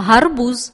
هربز